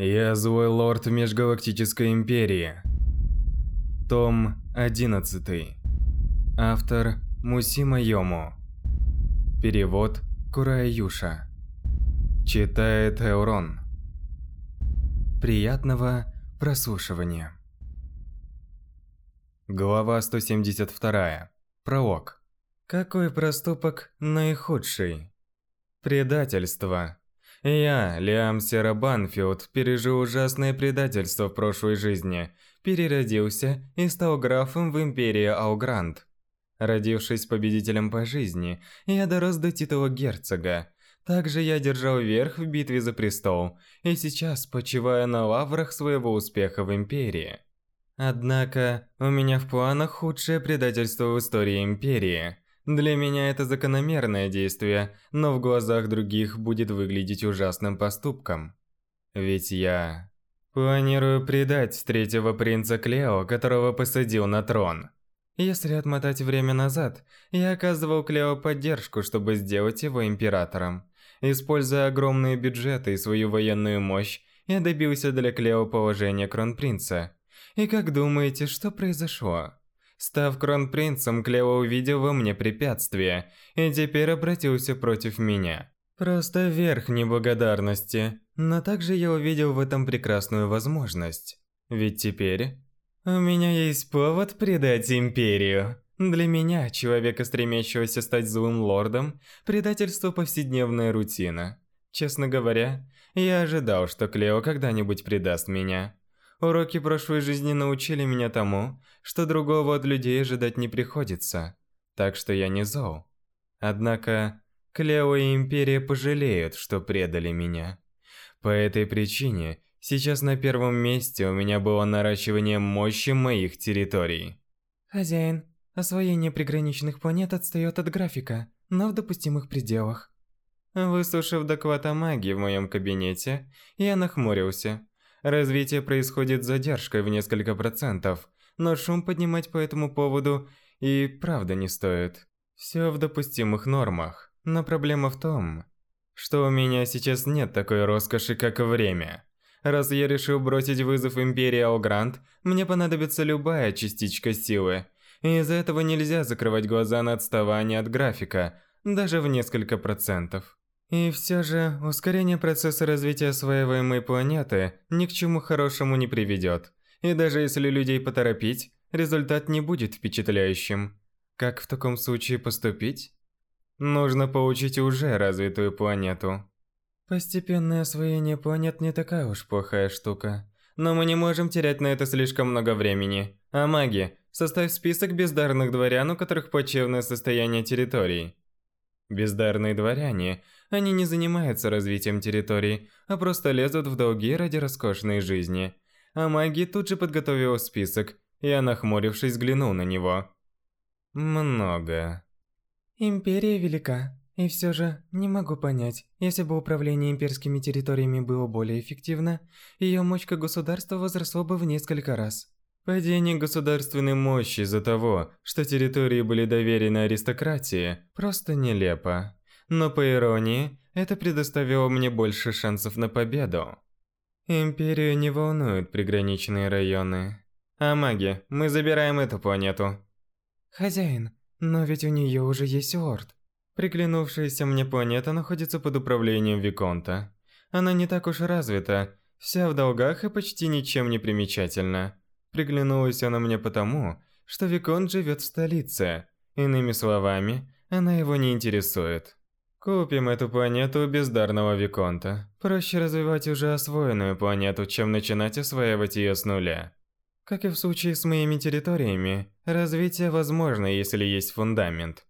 Я злой лорд Межгалактической Империи. Том 11. Автор Мусима Йому. Перевод Курая Юша. Читает Эурон. Приятного прослушивания. Глава 172. Пролог. Какой проступок наихудший? Предательство. Я, Лиам Сера Банфилд, пережил ужасное предательство в прошлой жизни, переродился и стал графом в Империи Алгрант. Родившись победителем по жизни, я дорос до титула герцога. Также я держал верх в битве за престол, и сейчас почиваю на лаврах своего успеха в Империи. Однако, у меня в планах худшее предательство в истории Империи – для меня это закономерное действие, но в глазах других будет выглядеть ужасным поступком. Ведь я... Планирую предать третьего принца Клео, которого посадил на трон. Если отмотать время назад, я оказывал Клео поддержку, чтобы сделать его императором. Используя огромные бюджеты и свою военную мощь, я добился для Клео положения кронпринца. И как думаете, что произошло? Став кронпринцем, Клео увидел во мне препятствие и теперь обратился против меня. Просто верх неблагодарности, но также я увидел в этом прекрасную возможность. Ведь теперь у меня есть повод предать Империю. Для меня, человека, стремящегося стать злым лордом, предательство – повседневная рутина. Честно говоря, я ожидал, что Клео когда-нибудь предаст меня. Уроки прошлой жизни научили меня тому, что другого от людей ожидать не приходится, так что я не зол. Однако, Клео и Империя пожалеют, что предали меня. По этой причине, сейчас на первом месте у меня было наращивание мощи моих территорий. Хозяин, освоение приграничных планет отстает от графика, но в допустимых пределах. Выслушав доклад о магии в моем кабинете, я нахмурился. Развитие происходит с задержкой в несколько процентов, но шум поднимать по этому поводу и правда не стоит. Все в допустимых нормах, но проблема в том, что у меня сейчас нет такой роскоши, как время. Раз я решил бросить вызов Империи Алгрант, мне понадобится любая частичка силы. И из-за этого нельзя закрывать глаза на отставание от графика, даже в несколько процентов. И все же, ускорение процесса развития осваиваемой планеты ни к чему хорошему не приведет. И даже если людей поторопить, результат не будет впечатляющим. Как в таком случае поступить? Нужно получить уже развитую планету. Постепенное освоение планет не такая уж плохая штука. Но мы не можем терять на это слишком много времени. А маги, составь список бездарных дворян, у которых плачевное состояние территорий. Бездарные дворяне – они не занимаются развитием территорий, а просто лезут в долги ради роскошной жизни. А маги тут же подготовил список, я, нахмурившись, взглянул на него. Много. Империя велика, и все же не могу понять, если бы управление имперскими территориями было более эффективно, ее мощь как государства возросла бы в несколько раз. Падение государственной мощи из-за того, что территории были доверены аристократии, просто нелепо. Но по иронии, это предоставило мне больше шансов на победу. Империю не волнуют приграничные районы. А маги, мы забираем эту планету. Хозяин, но ведь у нее уже есть лорд. Приглянувшаяся мне планета находится под управлением Виконта. Она не так уж развита, вся в долгах и почти ничем не примечательна. Приглянулась она мне потому, что Виконт живет в столице. Иными словами, она его не интересует. Купим эту планету у бездарного Виконта. Проще развивать уже освоенную планету, чем начинать осваивать ее с нуля. Как и в случае с моими территориями, развитие возможно, если есть фундамент.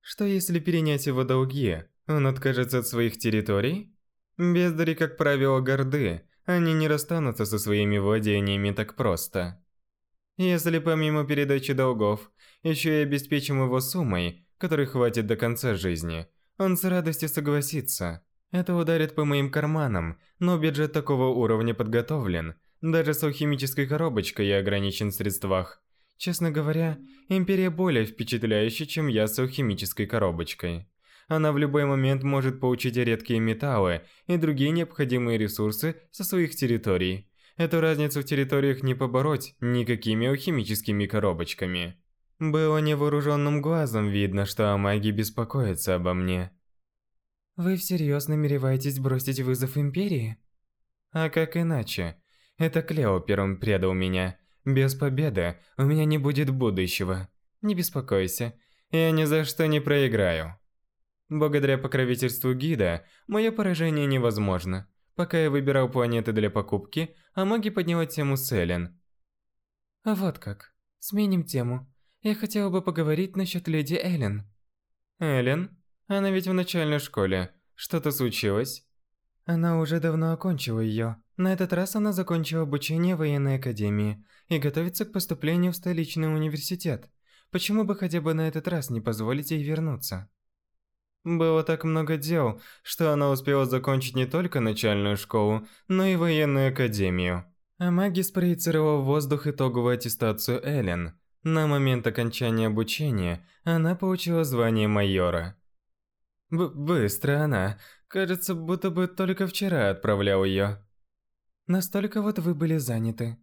Что если перенять его долги, он откажется от своих территорий? Бездари, как правило, горды, они не расстанутся со своими владениями так просто. Если помимо передачи долгов, еще и обеспечим его суммой, которой хватит до конца жизни – он с радостью согласится. Это ударит по моим карманам, но бюджет такого уровня подготовлен. Даже с алхимической коробочкой я ограничен в средствах. Честно говоря, Империя более впечатляющая, чем я с алхимической коробочкой. Она в любой момент может получить редкие металлы и другие необходимые ресурсы со своих территорий. Эту разницу в территориях не побороть никакими алхимическими коробочками. Было невооруженным глазом видно, что Амаги беспокоится обо мне. Вы всерьез намереваетесь бросить вызов Империи? А как иначе? Это Клео первым предал меня. Без победы у меня не будет будущего. Не беспокойся, я ни за что не проиграю. Благодаря покровительству гида, мое поражение невозможно. Пока я выбирал планеты для покупки, Амаги подняла тему с Эллен. Вот как. Сменим тему. Я хотела бы поговорить насчет леди Эллен. Эллен? Она ведь в начальной школе. Что-то случилось? Она уже давно окончила ее. На этот раз она закончила обучение в военной академии и готовится к поступлению в столичный университет. Почему бы хотя бы на этот раз не позволить ей вернуться? Было так много дел, что она успела закончить не только начальную школу, но и военную академию. А маги спроецировал в воздух итоговую аттестацию Эллен – на момент окончания обучения она получила звание майора. Б быстро она. Кажется, будто бы только вчера отправлял ее. Настолько вот вы были заняты.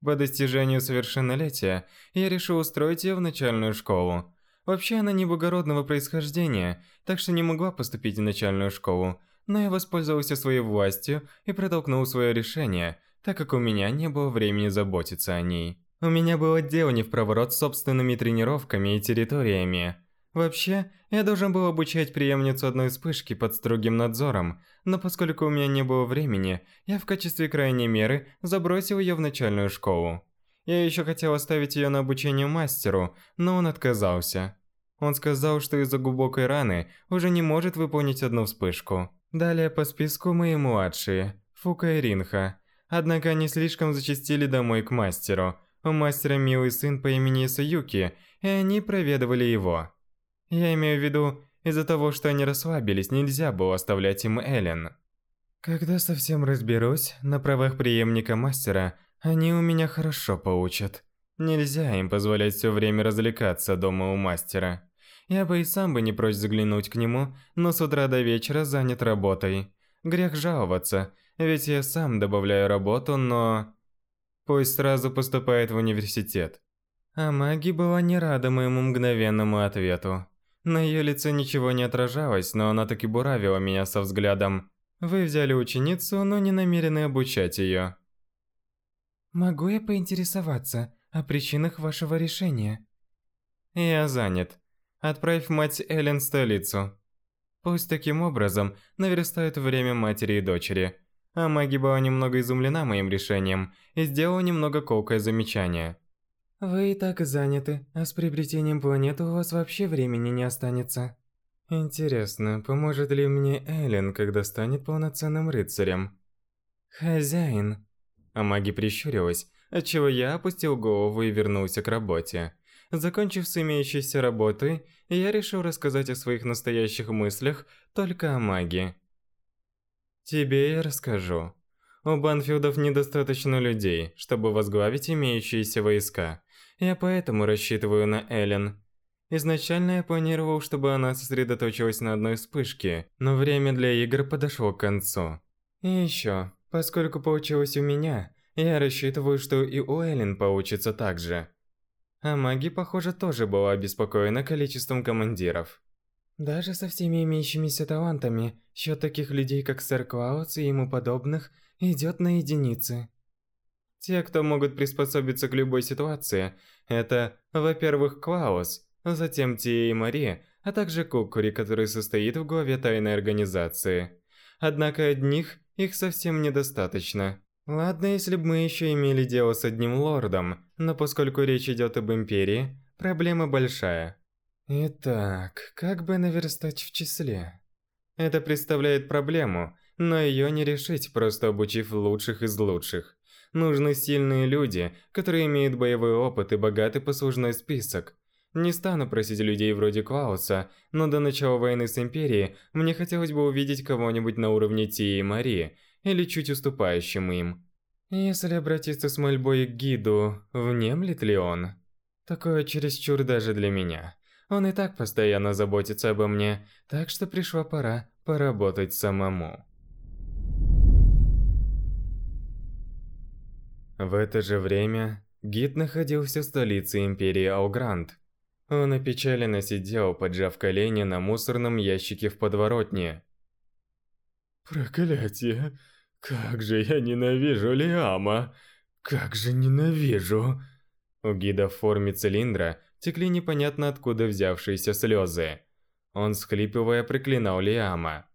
По достижению совершеннолетия я решил устроить ее в начальную школу. Вообще она не благородного происхождения, так что не могла поступить в начальную школу, но я воспользовался своей властью и протолкнул свое решение, так как у меня не было времени заботиться о ней. У меня было дело не в проворот с собственными тренировками и территориями. Вообще, я должен был обучать преемницу одной вспышки под строгим надзором, но поскольку у меня не было времени, я в качестве крайней меры забросил ее в начальную школу. Я еще хотел оставить ее на обучение мастеру, но он отказался. Он сказал, что из-за глубокой раны уже не может выполнить одну вспышку. Далее по списку мои младшие, Фука и Ринха. Однако они слишком зачастили домой к мастеру, у мастера милый сын по имени Саюки, и они проведывали его. Я имею в виду, из-за того, что они расслабились, нельзя было оставлять им Эллен. Когда совсем разберусь, на правах преемника мастера, они у меня хорошо получат. Нельзя им позволять все время развлекаться дома у мастера. Я бы и сам бы не прочь заглянуть к нему, но с утра до вечера занят работой. Грех жаловаться, ведь я сам добавляю работу, но... Пусть сразу поступает в университет. А Маги была не рада моему мгновенному ответу. На ее лице ничего не отражалось, но она таки буравила меня со взглядом. Вы взяли ученицу, но не намерены обучать ее. Могу я поинтересоваться о причинах вашего решения? Я занят. Отправь мать Эллен в столицу. Пусть таким образом наверстают время матери и дочери. А Маги была немного изумлена моим решением и сделала немного колкое замечание. «Вы и так заняты, а с приобретением планеты у вас вообще времени не останется». «Интересно, поможет ли мне Эллен, когда станет полноценным рыцарем?» «Хозяин». А маги прищурилась, отчего я опустил голову и вернулся к работе. Закончив с имеющейся работой, я решил рассказать о своих настоящих мыслях только о магии. Тебе я расскажу. У Банфилдов недостаточно людей, чтобы возглавить имеющиеся войска. Я поэтому рассчитываю на Эллен. Изначально я планировал, чтобы она сосредоточилась на одной вспышке, но время для игр подошло к концу. И еще, поскольку получилось у меня, я рассчитываю, что и у Эллен получится так же. А маги, похоже, тоже была обеспокоена количеством командиров. Даже со всеми имеющимися талантами, счет таких людей, как Сэр Клаус и ему подобных, идет на единицы. Те, кто могут приспособиться к любой ситуации, это, во-первых, Клаус, затем Тия и Мари, а также Кукури, который состоит в главе тайной организации. Однако одних их совсем недостаточно. Ладно, если бы мы еще имели дело с одним лордом, но поскольку речь идет об Империи, проблема большая. Итак, как бы наверстать в числе? Это представляет проблему, но ее не решить, просто обучив лучших из лучших. Нужны сильные люди, которые имеют боевой опыт и богатый послужной список. Не стану просить людей вроде Клауса, но до начала войны с Империей мне хотелось бы увидеть кого-нибудь на уровне Тии и Марии, или чуть уступающим им. Если обратиться с мольбой к гиду, внемлет ли он? Такое чересчур даже для меня. Он и так постоянно заботится обо мне, так что пришла пора поработать самому. В это же время гид находился в столице Империи Аугрант. Он опечаленно сидел, поджав колени на мусорном ящике в подворотне. Проклятие! Как же я ненавижу Лиама! Как же ненавижу! У гида в форме цилиндра текли непонятно откуда взявшиеся слезы. Он, схлипывая, проклинал Лиама.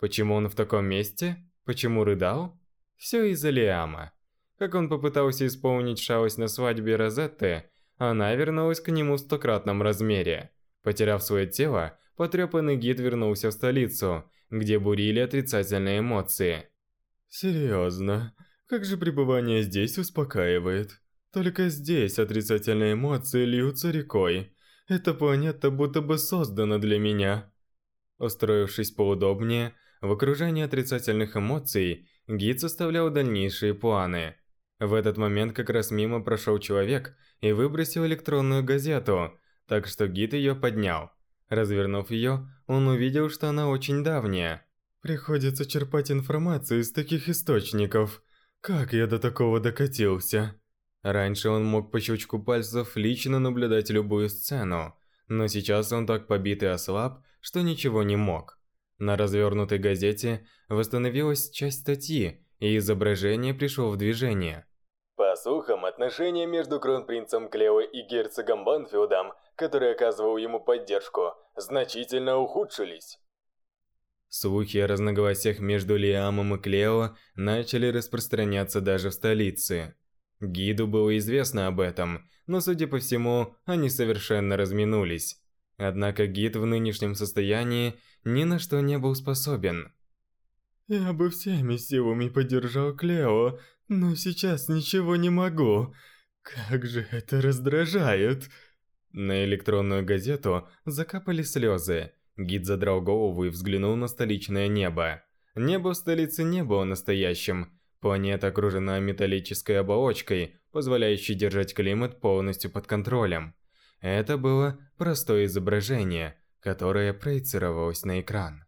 Почему он в таком месте? Почему рыдал? Все из-за Лиама. Как он попытался исполнить шалость на свадьбе Розетты, она вернулась к нему в стократном размере. Потеряв свое тело, потрепанный гид вернулся в столицу, где бурили отрицательные эмоции. Серьезно, как же пребывание здесь успокаивает. Только здесь отрицательные эмоции льются рекой. Эта планета будто бы создана для меня. Устроившись поудобнее, в окружении отрицательных эмоций, гид составлял дальнейшие планы – в этот момент как раз мимо прошел человек и выбросил электронную газету, так что гид ее поднял. Развернув ее, он увидел, что она очень давняя. Приходится черпать информацию из таких источников. Как я до такого докатился? Раньше он мог по щелчку пальцев лично наблюдать любую сцену, но сейчас он так побит и ослаб, что ничего не мог. На развернутой газете восстановилась часть статьи, и изображение пришло в движение. Слухам, отношения между кронпринцем Клео и герцогом Банфилдом, который оказывал ему поддержку, значительно ухудшились. Слухи о разногласиях между Лиамом и Клео начали распространяться даже в столице. Гиду было известно об этом, но, судя по всему, они совершенно разминулись. Однако гид в нынешнем состоянии ни на что не был способен. «Я бы всеми силами поддержал Клео, но сейчас ничего не могу. Как же это раздражает. На электронную газету закапали слезы. Гид задрал голову и взглянул на столичное небо. Небо в столице не было настоящим. Планета окружена металлической оболочкой, позволяющей держать климат полностью под контролем. Это было простое изображение, которое проецировалось на экран.